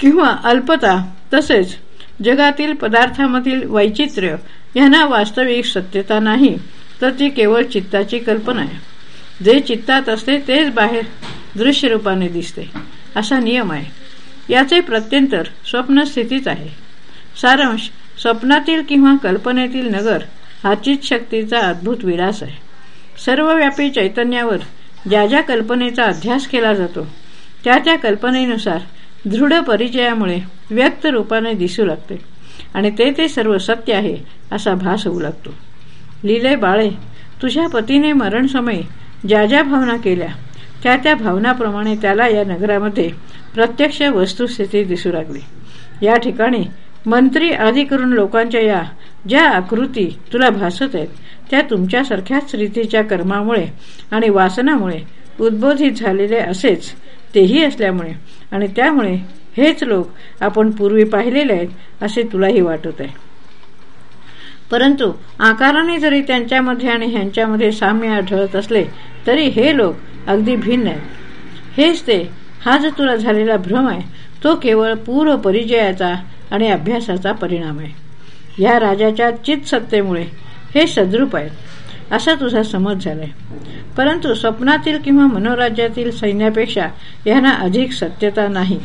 किंवा अल्पता तसेच जगातील पदार्थामधील वैचित्र्य यांना वास्तविक सत्यता नाही तर ती केवळ चित्ताची कल्पना आहे. जे चित्तात असते तेच बाहेर दृश्य रूपाने दिसते असा नियम आहे. याचे प्रत्यंतर स्वप्नस्थितीच आहे. सारांश स्वप्नातील किंवा कल्पनेतील नगर हा शक्तीचा अद्भुत विलास आहे. सर्वव्यापी चैतन्यावर ज्या ज्या कल्पनेचा अध्यास केला जातो त्या त्या कल्पनेनुसार दृढ परिचयामुळे व्यक्त रूपाने दिसू लागते. आणि ते ते सर्व सत्य आहे असा भास होऊ लागतो. लिले बाळे तुझ्या पतीने मरणसमयी ज्या ज्या भावना केल्या त्या त्या भावनाप्रमाणे त्याला या नगरामध्ये प्रत्यक्ष वस्तुस्थिती दिसू लागली. या ठिकाणी मंत्री आदी करून लोकांच्या या ज्या आकृती तुला भासत आहेत त्या तुमच्यासारख्याच रीतीच्या कर्मामुळे आणि वासनामुळे उद्बोधित झालेले असेच तेही असल्यामुळे आणि त्यामुळे हेच लोक आपण पूर्वी पाहिलेले आहेत असे तुलाही वाटत आहे. परंतु आकाराने जरी त्यांच्यामध्ये आणि ह्यांच्यामध्ये साम्य आढळत असले तरी हे लोक अगदी भिन्न आहेत. हेच ते हा जो तुला झालेला भ्रम आहे तो केवळ पूर्व परिचयाचा आणि अभ्यासाचा परिणाम आहे. या राजाच्या चित सत्तेमुळे हे सद्रूप आहेत. असा तुझा समज झालाय परंतु स्वप्नातील किंवा मनोराज्यातील सैन्यापेक्षा यांना अधिक सत्यता नाही.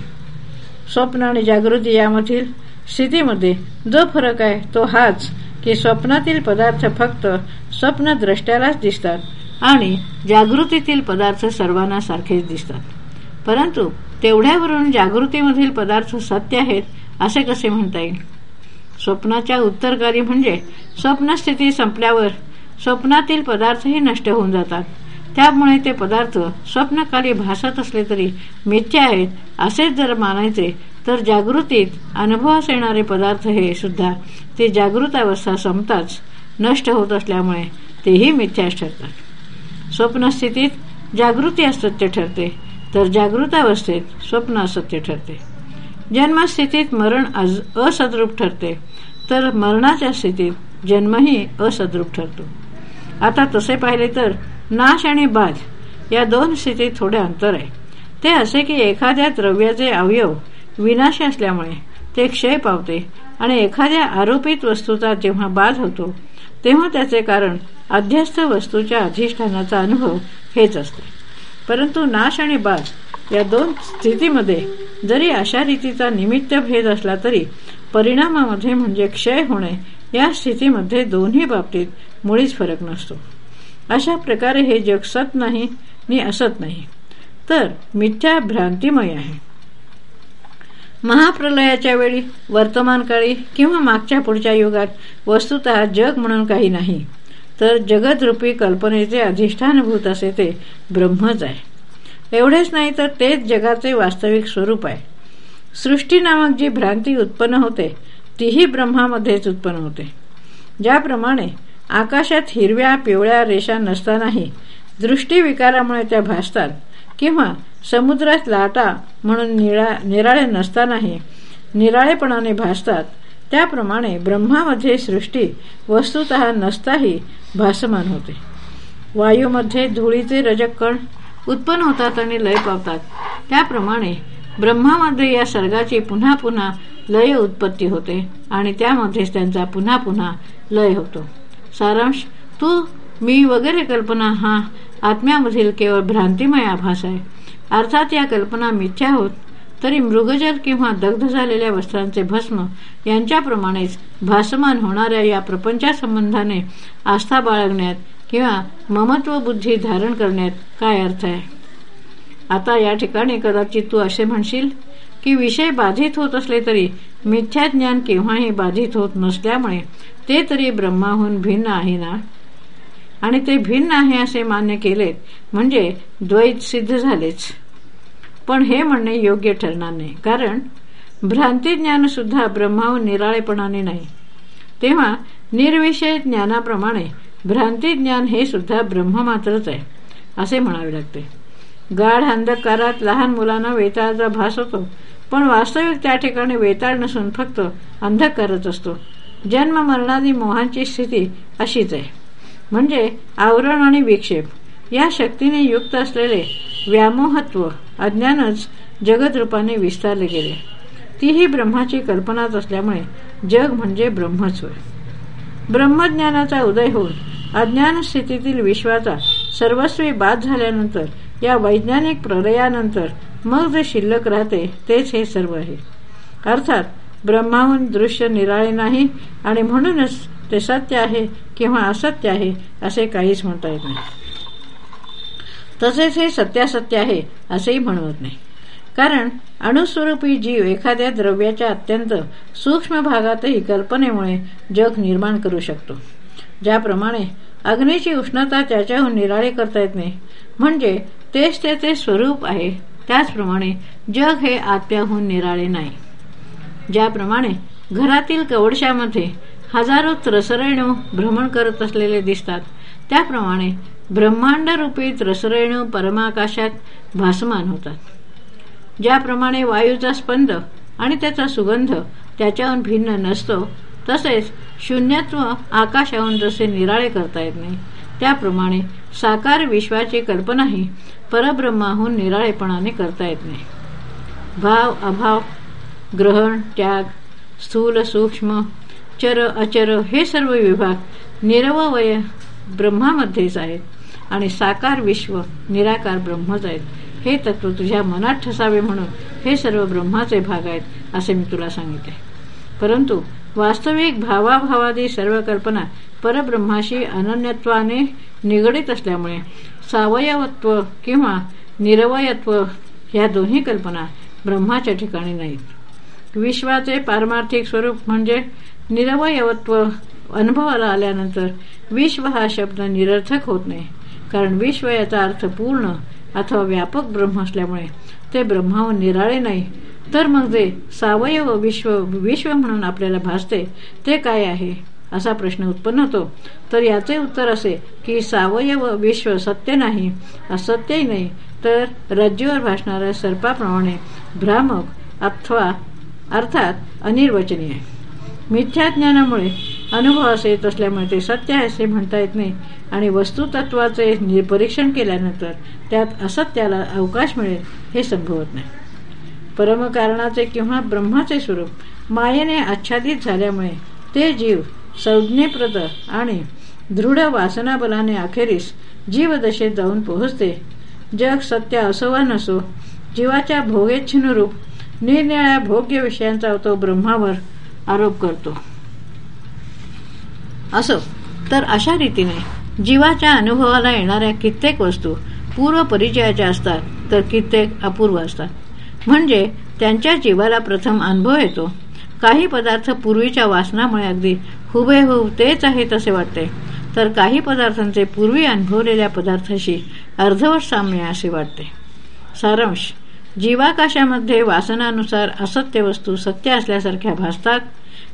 स्वप्न आणि जागृती यामधील स्थितीमध्ये जो फरक आहे तो हाच की स्वप्नातील पदार्थ फक्त स्वप्नद्रष्ट्यालाच दिसतात आणि जागृतीतील पदार्थ सर्वांना सारखेच दिसतात. परंतु तेवढ्यावरून जागृतीमधील पदार्थ सत्य आहेत असे कसे म्हणता येईल? स्वप्नाच्या उत्तरकारी म्हणजे स्वप्नस्थिती संपल्यावर स्वप्नातील पदार्थही नष्ट होऊन जातात. त्यामुळे ते पदार्थ स्वप्नकाली भासत असले तरी मिथ्या आहेत असेच जर मानायचे तर जागृतीत अनुभवास येणारे पदार्थ हे सुद्धा ते जागृत अवस्था संपताच नष्ट होत असल्यामुळे तेही मिथ्याच ठरतात. स्वप्नस्थितीत जागृती असत्य ठरते तर जागृत अवस्थेत स्वप्न असत्य ठरते. जन्मस्थितीत मरण असद्रूप ठरते तर मरणाच्या स्थितीत जन्मही असद्रूप ठरतो. आता तसे पाहिले तर नाश आणि बाध या दोन स्थितीत थोडे अंतर आहे. ते असे की एखाद्या द्रव्याचे अवयव विनाश असल्यामुळे ते क्षय पावते आणि एखाद्या आरोपित वस्तूचा जेव्हा बाध होतो तेव्हा त्याचे कारण अध्यस्थ वस्तूच्या अधिष्ठानाचा अनुभव हेच असते. परंतु नाश आणि बाध या दोन स्थितीमध्ये जरी अशा रीतीचा निमित्त भेद असला तरी परिणामामध्ये म्हणजे क्षय होणे या स्थितीमध्ये दोन्ही बाबतीत मुळीच फरक नसतो. अशा प्रकारे हे जग सत नाही नि असत नाही. तर मिथ्या भ्रांतिमय आहे. महाप्रलयाच्या वेळी वर्तमान काळी किंवा मागच्या पुढच्या युगात वस्तुत जग म्हणून काही नाही. तर जगदरूपी कल्पनेचे अधिष्ठानभूत असे ते ब्रह्मच आहे. एवढेच नाही तर तेच जगाचे वास्तविक स्वरूप आहे. सृष्टी नामक जी भ्रांती उत्पन्न होते तीही ब्रह्मामध्येच उत्पन्न होते. ज्याप्रमाणे आकाशात हिरव्या पिवळ्या रेषा नसतानाही दृष्टीविकारामुळे त्या भासतात किंवा समुद्रात लाटा म्हणून निळा निराळे नसतानाही निराळेपणाने भासतात. त्याप्रमाणे ब्रह्मामध्ये सृष्टी वस्तुत नसताही भासमान होते. वायूमध्ये धुळीचे रजक कण उत्पन्न होतात आणि लय पावतात. त्याप्रमाणे ब्रह्मामध्ये या सर्गाची पुन्हा पुन्हा लय उत्पत्ती होते आणि त्यामध्येच त्यांचा पुन्हा पुन्हा लय होतो. सारांश तू मी वगैरे कल्पना हा आत्म्यामधील केवळ भ्रांतिमय आभास आहे. अर्थात या कल्पना मिथ्या होत तरी मृगजल किंवा दग्ध झालेल्या वस्त्रांचे भस्म यांच्याप्रमाणेच भासमान होणाऱ्या या प्रपंचासंबंधाने आस्था बाळगण्यात किंवा ममत्व बुद्धी धारण करण्यात काय अर्थ आहे? आता या ठिकाणी कदाचित तू असे म्हणशील की विषय बाधित होत असले तरी मिथ्या ज्ञान केव्हाही बाधित होत नसल्यामुळे ते तरी ब्रह्माहून भिन्न आहे ना? आणि ते भिन्न आहे असे मान्य केलेत म्हणजे द्वैत सिद्ध झालेच. पण हे म्हणणे योग्य ठरणार नाही कारण भ्रांती ज्ञान सुद्धा ब्रह्माहून निराळेपणाने नाही. तेव्हा निर्विषय ज्ञानाप्रमाणे भ्रांती ज्ञान हे सुद्धा ब्रह्म मात्रच आहे असे म्हणावे लागते. गाढ अंधकारात लहान मुलांना वेताळाचा भास होतो पण वास्तविक त्या ठिकाणी वेताळ नसून फक्त अंधकारच असतो. जन्म मरणादी मोहांची स्थिती अशीच आहे. म्हणजे आवरण आणि विक्षेप या शक्तीने युक्त असलेले व्यामोहत्व अज्ञानच जगदरूपाने विस्तारले गेले. तीही ब्रह्माची कल्पनाच असल्यामुळे जग म्हणजे ब्रह्मच होय. ब्रह्मज्ञानाचा उदय होऊन अज्ञान स्थितीतील विश्वाचा सर्वस्वी बाद झाल्यानंतर या वैज्ञानिक प्रलयानंतर मग जे शिल्लक राहते तेच हे सर्व आहे. अर्थात ब्रह्माहून दृश्य निराळे नाही आणि म्हणूनच ते सत्य आहे किंवा असत्य आहे असे काहीच म्हणता येत नाही. तसेच हे सत्यासत्य आहे असेही म्हणवत नाही. कारण अणुस्वरूपी जीव एखाद्या द्रव्याच्या अत्यंत सूक्ष्म भागातही कल्पनेमुळे जग निर्माण करू शकतो. ज्याप्रमाणे अग्नीची उष्णता त्याच्याहून निराळे करता येत नाही. म्हणजे तेच त्याचे स्वरूप आहे. त्याचप्रमाणे जग हे आत्म्याहून निराळे नाही. ज्याप्रमाणे घरातील कवडशामध्ये हजारो त्रसरेणू भ्रमण करत असलेले दिसतात त्याप्रमाणे ब्रह्मांडरूपी त्रसरेणू परमाकाशात भासमान होतात. ज्याप्रमाणे वायूचा स्पंद आणि त्याचा सुगंध त्याच्याहून भिन्न नसतो तसेच शून्यत्व आकाशाहून जसे निराळे करता येत नाही त्याप्रमाणे साकार विश्वाची कल्पनाही परब्रह्माहून निराळेपणाने करता येत नाही. भाव अभाव ग्रहण त्याग स्थूल सूक्ष्म चर अचर हे सर्व विभाग निरवय ब्रह्मामध्येच आहेत आणि साकार विश्व निराकार ब्रह्मच आहेत. हे तत्व तुझ्या मनात ठसावे म्हणून हे सर्व ब्रह्माचे भाग आहेत असे मी तुला सांगितले. परंतु वास्तविक भावाभावादी सर्व कल्पना परब्रह्माशी अनन्यत्वाने निगडीत असल्यामुळे सावयवत्व किंवा निरवयत्व ह्या दोन्ही कल्पना ब्रह्माच्या ठिकाणी नाहीत. विश्वाचे पारमार्थिक स्वरूप म्हणजे निरवयवत्व अनुभवाला आल्यानंतर विश्व हा शब्द निरर्थक होत नाही. कारण विश्व याचा अर्थ पूर्ण अथवा व्यापक ब्रह्म असल्यामुळे ते ब्रह्माहून निराळे नाही तर मग जे सावयव विश्व विश्व म्हणून आपल्याला भासते ते काय आहे? असा प्रश्न उत्पन्न होतो. तर याचे उत्तर असे की सावयव विश्व सत्य नाही असत्यही नाही. तर रज्जूवर भासणाऱ्या सर्पाप्रमाणे भ्रामक अथवा अर्थात अनिर्वचनीय आहे. मिथ्याज्ञानामुळे अनुभव असे येत असल्यामुळे ते सत्य आहे असे म्हणता येत नाही. आणि वस्तुतत्वाचे परीक्षण केल्यानंतर त्यात असत्याला अवकाश मिळेल हे संभवत नाही. परमकारणाचे किंवा ब्रह्माचे स्वरूप मायेने आच्छादित झाल्यामुळे ते जीव संज्ञेप्रत आणि दृढ वासनाबलाने अखेरीस जीवदशेत जाऊन पोहोचते. जग सत्य असो वा नसो जीवाच्या भोगेच्छिनुरूप निरनिळ्या भोग्य विषयांचा तो ब्रह्मावर आरोप करतो. असो तर अशा रीतीने जीवाच्या अनुभवाला येणाऱ्या कित्येक वस्तू पूर्व परिचयाच्या असतात तर कित्येक अपूर्व असतात. म्हणजे त्यांच्या जीवाला प्रथम अनुभव येतो. काही पदार्थ पूर्वीच्या वासनामुळे अगदी हुबेहूब तेच आहेत असे वाटते. तर काही पदार्थांचे पूर्वी अनुभवलेल्या पदार्थाशी अर्धवट साम्य असे वाटते. सारांश. जीवाकाशामध्ये वासनानुसार असत्य वस्तू सत्य असल्यासारख्या भासतात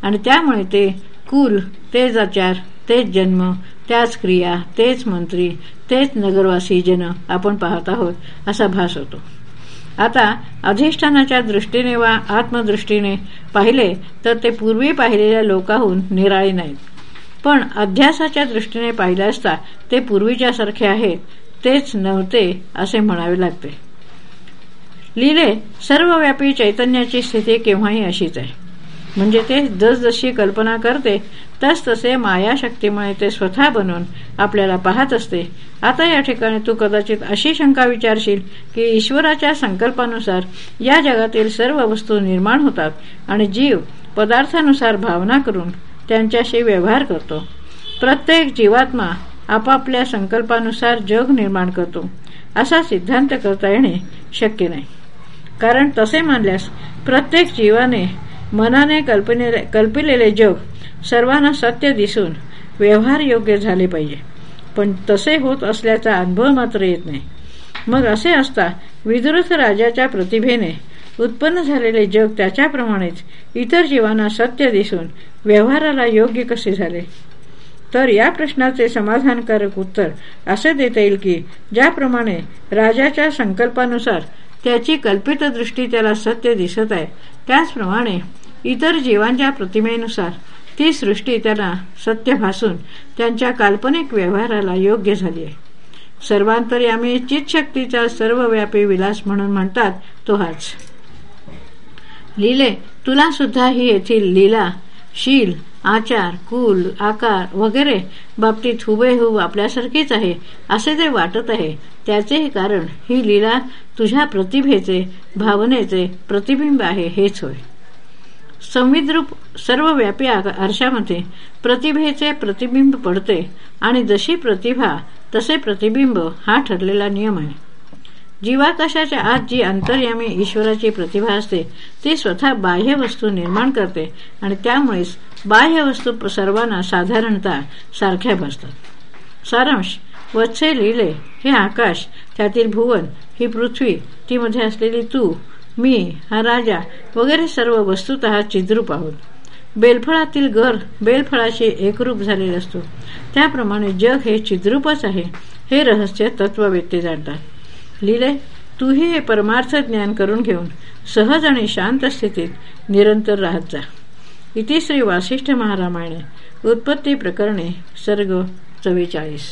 आणि त्यामुळे ते कुल तेच आचार तेच जन्म त्याच क्रिया तेच मंत्री तेच नगरवासी जन आपण पाहत आहोत असा भास होतो. आता अधिष्ठानाच्या दृष्टीने वा आत्मदृष्टीने पाहिले तर ते पूर्वी पाहिलेल्या लोकाहून निराळे नाहीत. पण अध्यासाच्या दृष्टीने पाहिले असता ते पूर्वीच्यासारखे आहेत तेच नव्हते असे म्हणावे लागते. लिहिले सर्वव्यापी चैतन्याची स्थिती केव्हाही अशीच आहे. म्हणजे ते जसजशी कल्पना करते तस तसे मायाशक्तीमुळे ते स्वतः बनवून आपल्याला पाहत असते. आता या ठिकाणी तू कदाचित अशी शंका विचारशील की ईश्वराच्या संकल्पानुसार या जगातील सर्व वस्तू निर्माण होतात आणि जीव पदार्थानुसार भावना करून त्यांच्याशी व्यवहार करतो. प्रत्येक जीवात्मा आपापल्या संकल्पानुसार जग निर्माण करतो. असा सिद्धांत करता येणे शक्य नाही. कारण तसे मानल्यास प्रत्येक जीवाने मनाने कल्पिलेले जग सर्वांना सत्य दिसून व्यवहार योग्य झाले पाहिजे. पण तसे होत असल्याचा अनुभव मात्र येत नाही. मग असे असता विदुरथ राजाच्या प्रतिभेने उत्पन्न झालेले जग त्याच्याप्रमाणेच इतर जीवांना सत्य दिसून व्यवहाराला योग्य कसे झाले? तर या प्रश्नाचे समाधानकारक उत्तर असे देता येईल की ज्याप्रमाणे राजाच्या संकल्पानुसार त्याची कल्पित दृष्टी त्याला सत्य दिसत आहे त्याचप्रमाणे इतर जीवांच्या प्रतिमेनुसार. ती सृष्टी त्याला सत्य भासून त्यांच्या काल्पनिक व्यवहाराला योग्य झाली आहे. सर्वांतर्यामी चितशक्तीचा सर्वव्यापी विलास म्हणून म्हणतात तो हाच. लिले तुला सुद्धा ही येथील लीला शील आचार कुल आकार वगैरे बाबतीत हुबेहूब आपल्यासारखीच आहे असे जे वाटत आहे त्याचेही कारण ही लीला तुझ्या प्रतिभेचे भावनेचे प्रतिबिंब आहे हेच होय. संविद्रूप सर्वव्यापी आरशामध्ये प्रतिभेचे प्रतिबिंब पडते आणि जशी प्रतिभा तसे प्रतिबिंब हा ठरलेला नियम आहे. जीवाकाशाच्या आत जी अंतर्यामी ईश्वराची प्रतिभा असते ती स्वतः बाह्य वस्तू निर्माण करते आणि त्यामुळेच बाह्य वस्तू सर्वांना साधारणतः सारख्या भासतात. सारांश वत्से लिहिले हे आकाश त्यातील भुवन ही पृथ्वी ती मध्ये असलेली तू मी हा राजा वगैरे सर्व वस्तुत चिद्रूप आहोत. बेलफळातील घर बेलफळाशी एकरूप झालेले असतो. त्याप्रमाणे जग हे चिद्रूपच आहे हे रहस्य तत्ववेत्ते जाणतात. लिहिले तूही हे परमार्थ ज्ञान करून घेऊन सहज आणि शांत स्थितीत निरंतर राहत जा. इतिश्री वासिष्ठ महारामायणे. उत्पत्ती प्रकरणे सर्ग चव्वेचाळीस.